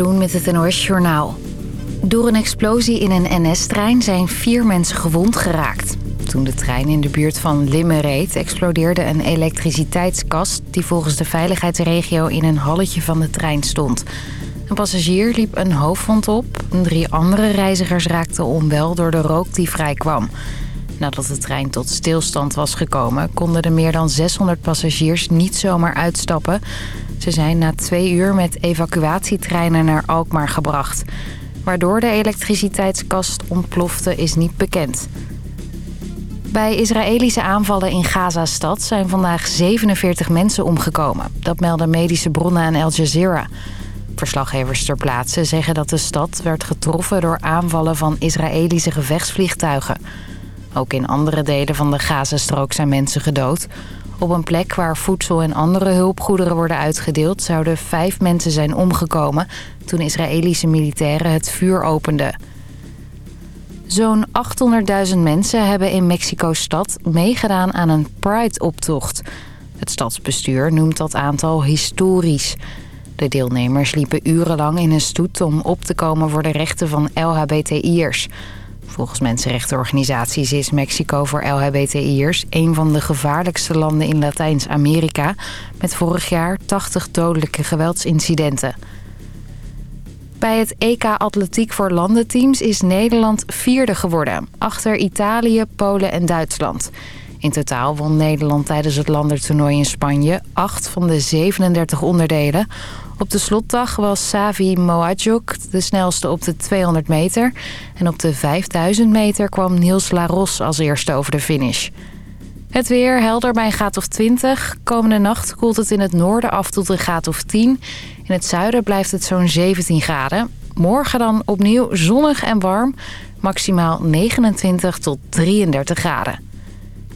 Met het NOS Journaal. Door een explosie in een NS-trein zijn vier mensen gewond geraakt. Toen de trein in de buurt van Limmen reed... explodeerde een elektriciteitskast... die volgens de veiligheidsregio in een halletje van de trein stond. Een passagier liep een hoofdwond op. Drie andere reizigers raakten onwel door de rook die vrijkwam. Nadat de trein tot stilstand was gekomen... konden de meer dan 600 passagiers niet zomaar uitstappen... Ze zijn na twee uur met evacuatietreinen naar Alkmaar gebracht. Waardoor de elektriciteitskast ontplofte is niet bekend. Bij Israëlische aanvallen in Gazastad zijn vandaag 47 mensen omgekomen. Dat melden medische bronnen aan Al Jazeera. Verslaggevers ter plaatse zeggen dat de stad werd getroffen door aanvallen van Israëlische gevechtsvliegtuigen. Ook in andere delen van de Gazastrook zijn mensen gedood. Op een plek waar voedsel en andere hulpgoederen worden uitgedeeld... zouden vijf mensen zijn omgekomen toen Israëlische militairen het vuur openden. Zo'n 800.000 mensen hebben in Mexico-stad meegedaan aan een Pride-optocht. Het stadsbestuur noemt dat aantal historisch. De deelnemers liepen urenlang in een stoet om op te komen voor de rechten van LHBTI'ers... Volgens mensenrechtenorganisaties is Mexico voor LHBTI'ers... een van de gevaarlijkste landen in Latijns-Amerika... met vorig jaar 80 dodelijke geweldsincidenten. Bij het EK Atletiek voor landenteams is Nederland vierde geworden... achter Italië, Polen en Duitsland... In totaal won Nederland tijdens het landentoernooi in Spanje 8 van de 37 onderdelen. Op de slotdag was Savi Moadjuk de snelste op de 200 meter. En op de 5000 meter kwam Niels Laros als eerste over de finish. Het weer helder bij een graad of 20. Komende nacht koelt het in het noorden af tot een graad of 10. In het zuiden blijft het zo'n 17 graden. Morgen dan opnieuw zonnig en warm. Maximaal 29 tot 33 graden.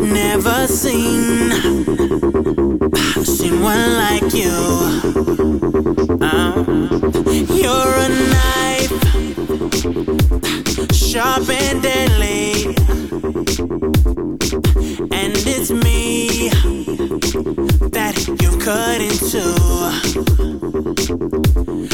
Never seen seen one like you. Uh, you're a knife, sharp and deadly, and it's me that you cut into.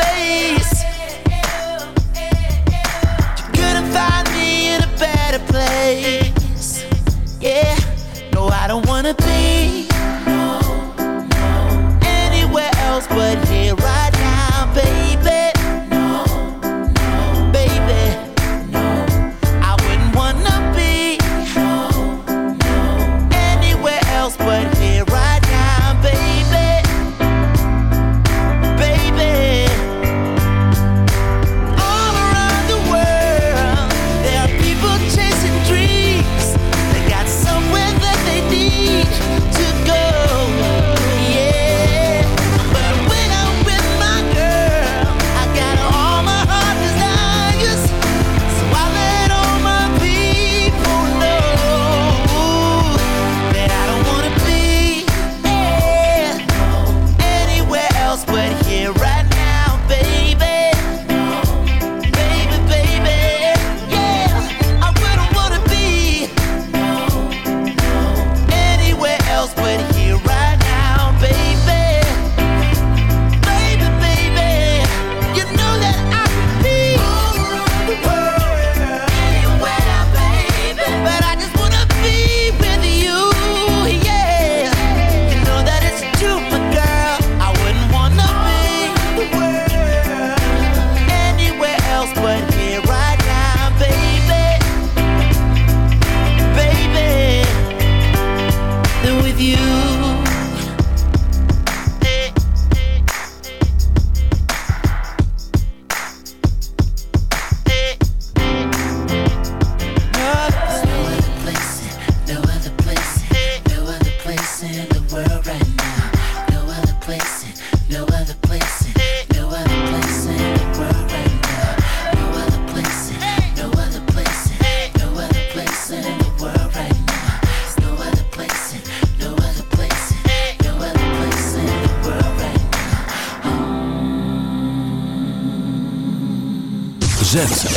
space. You couldn't find me in a better place. Yeah, no, I don't wanna be.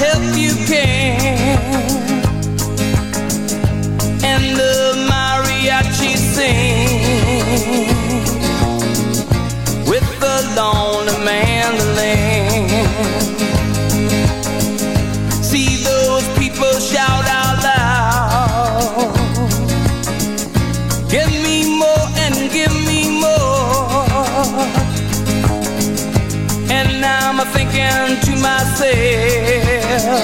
help you can. And the mariachi sing with the lonely mandolin. See those people shout out loud. Give me more and give me more. And now I'm thinking to myself.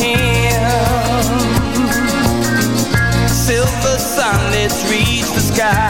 hymn. Silver sunlets reach the sky.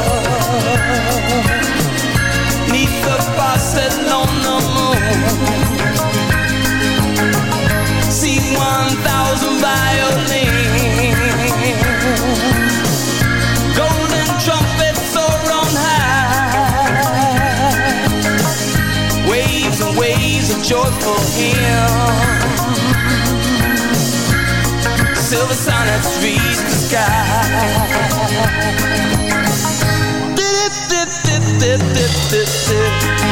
of joyful hymns Silver sonnets reach the sky. Dip, dip, dip,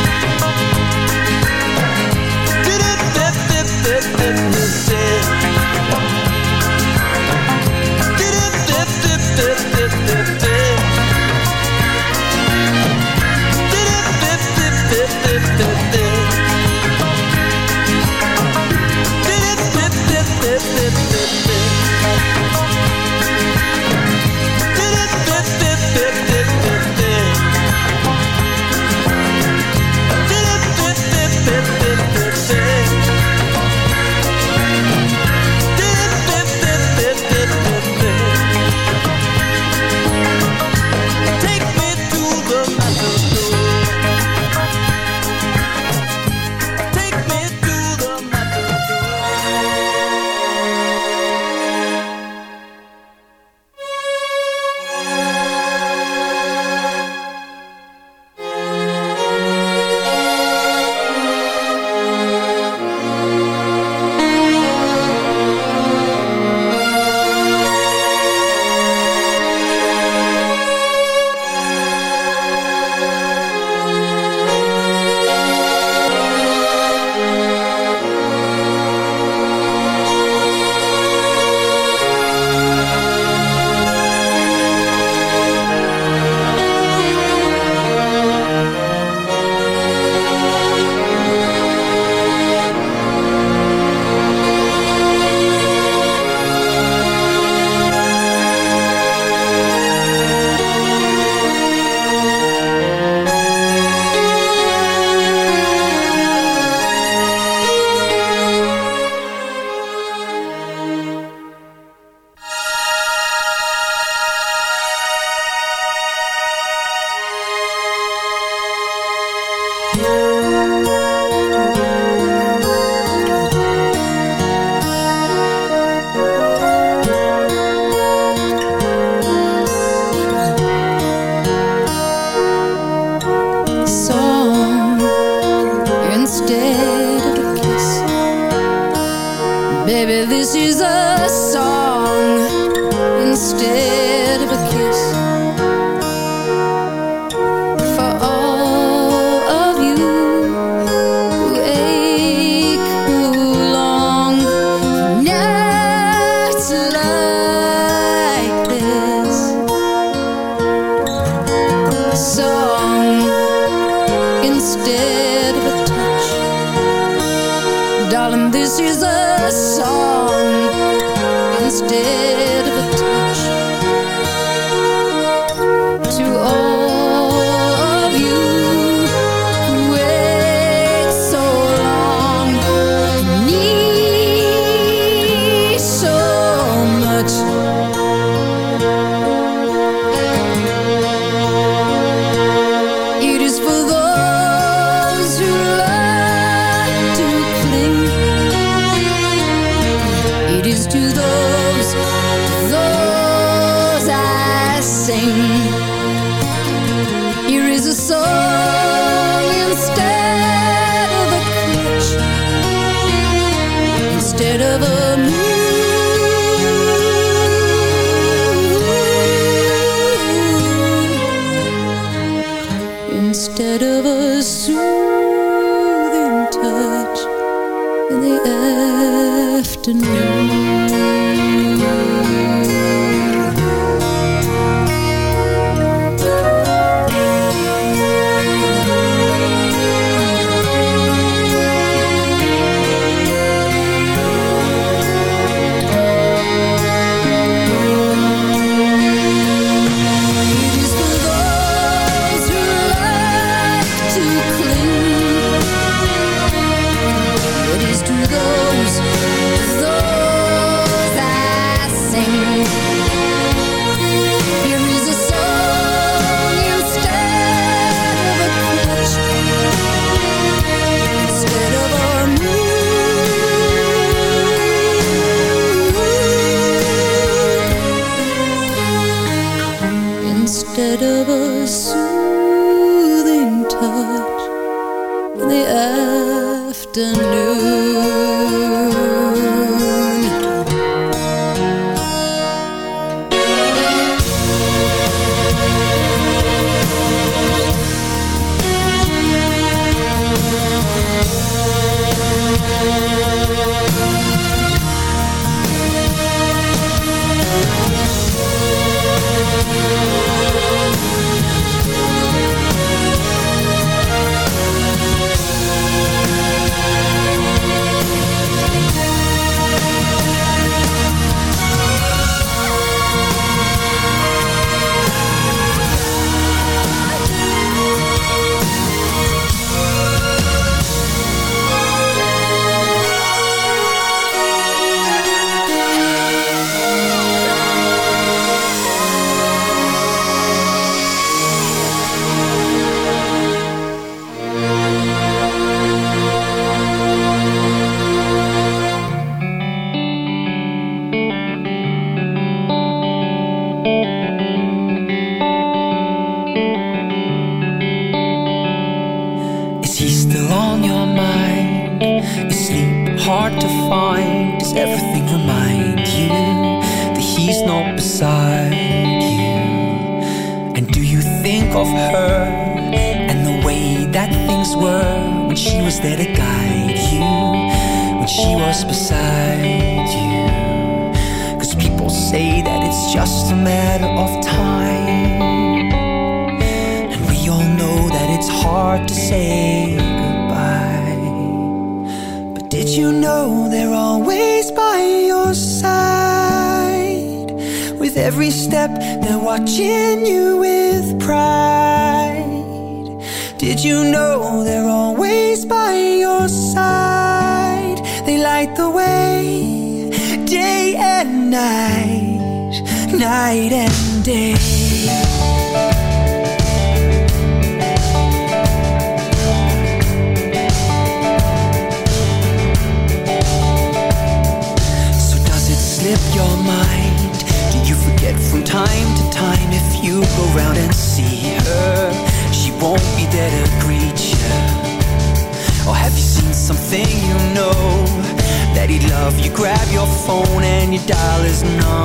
and you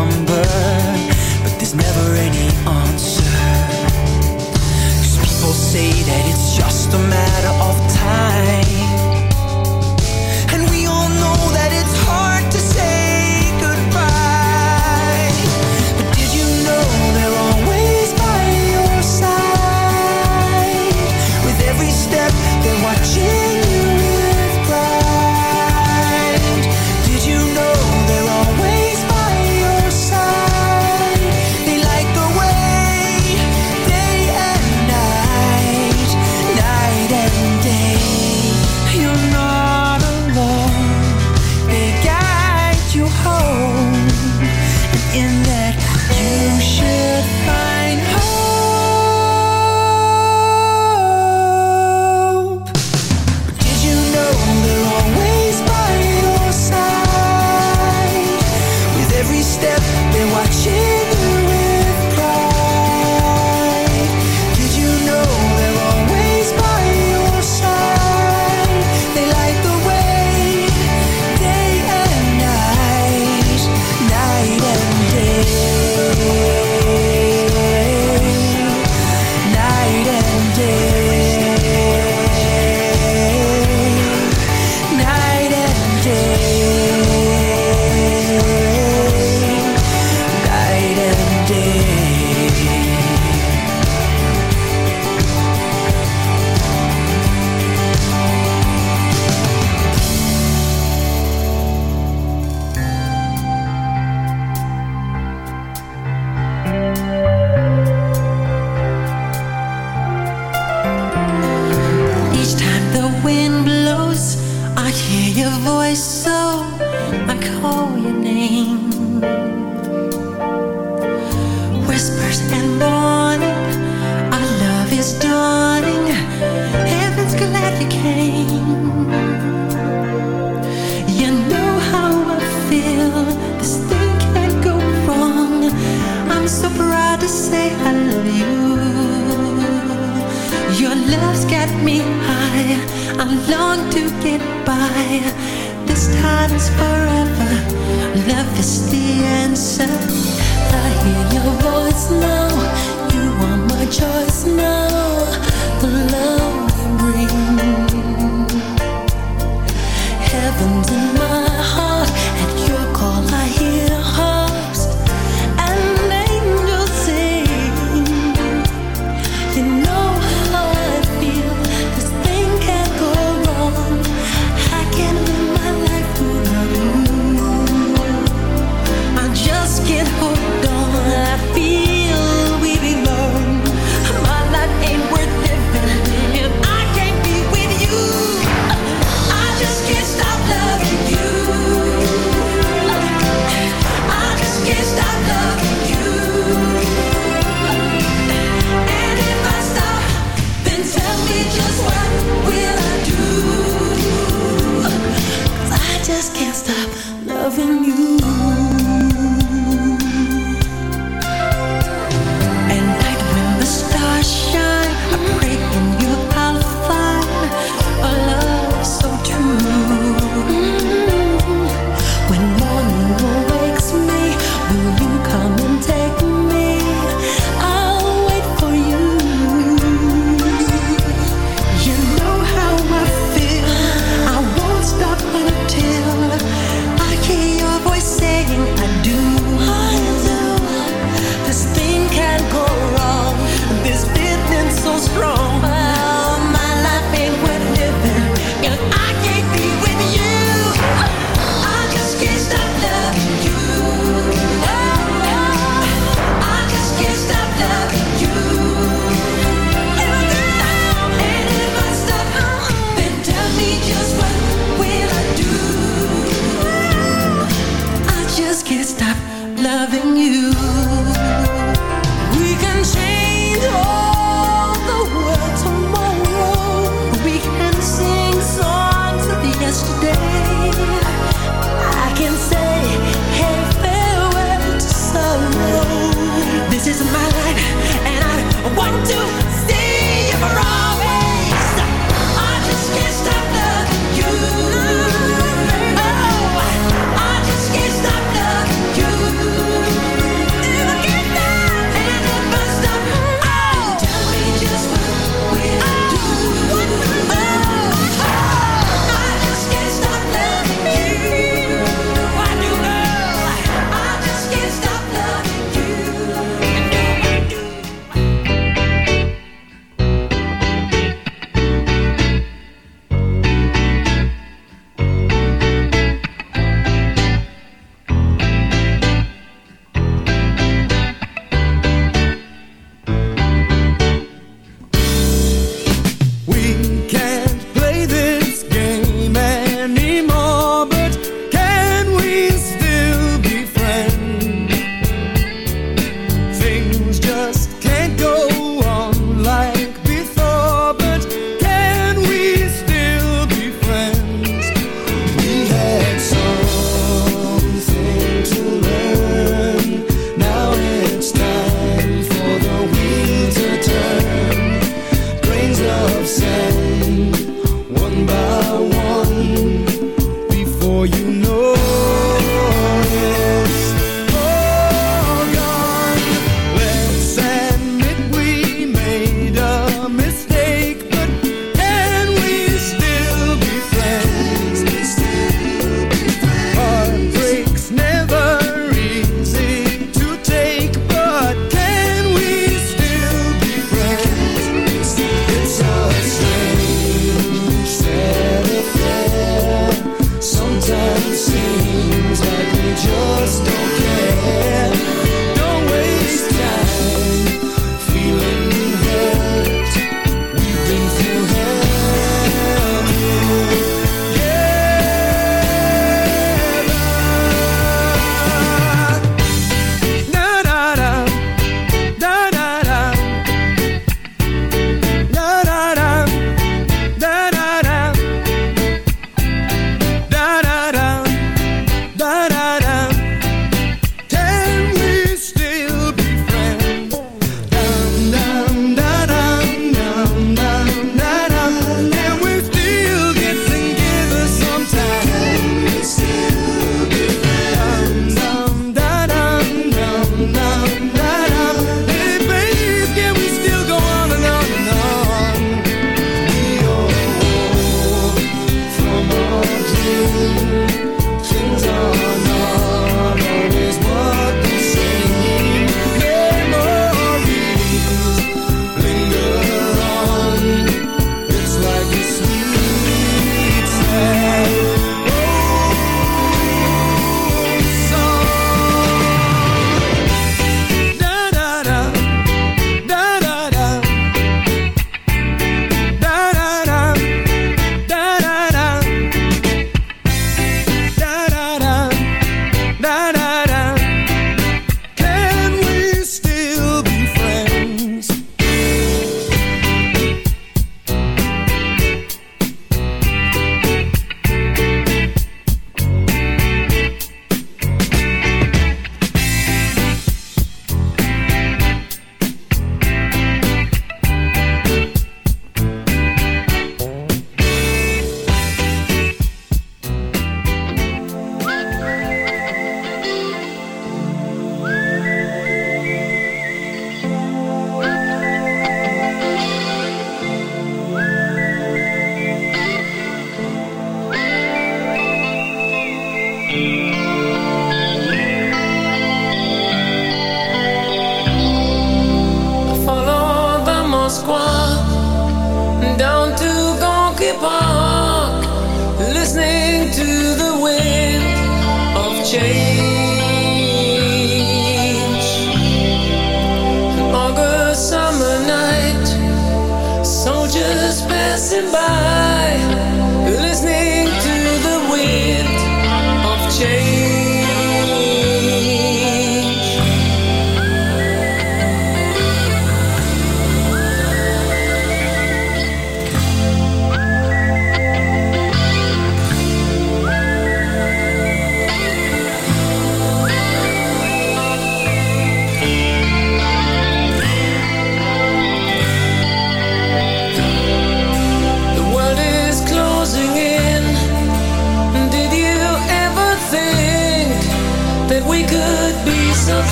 is het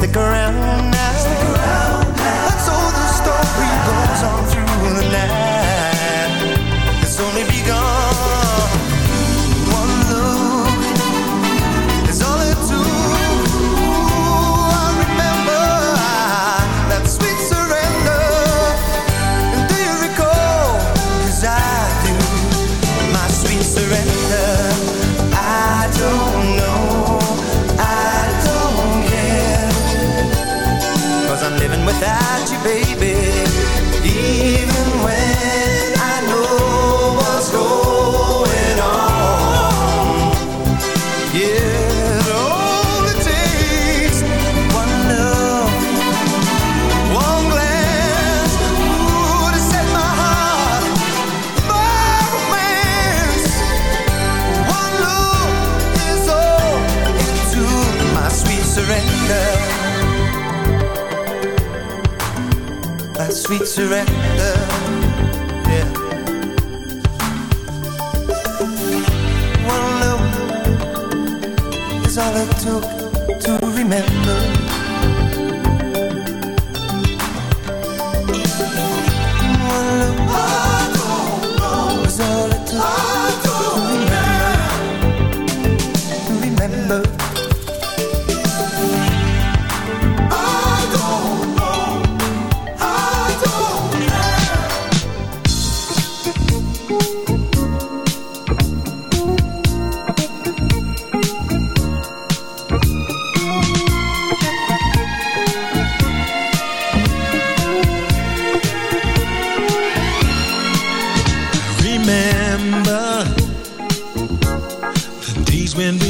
Stick around baby. My Remember the days when we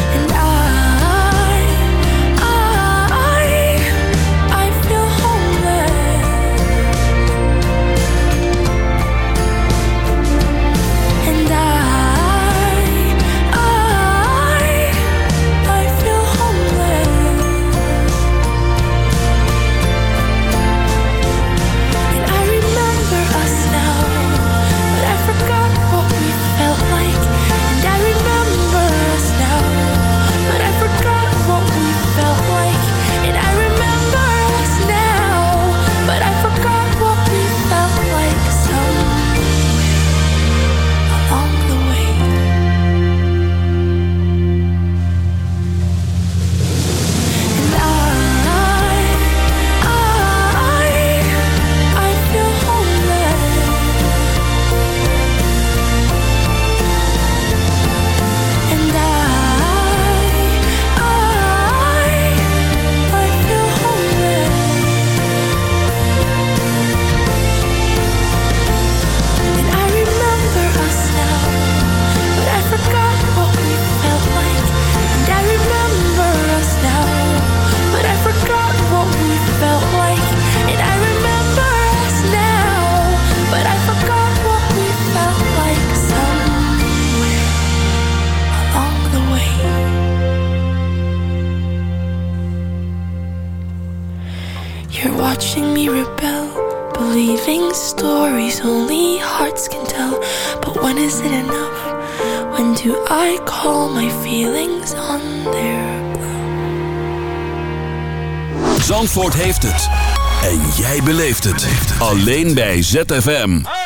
Alleen bij ZFM.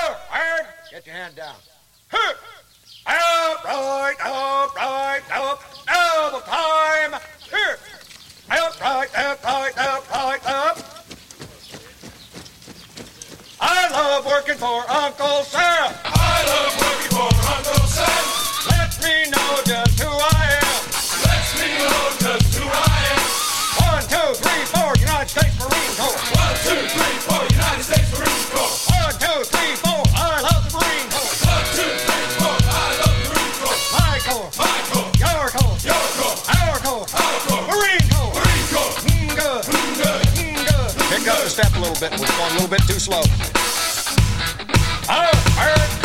Go the step a little bit. We're going a little bit too slow. Oh,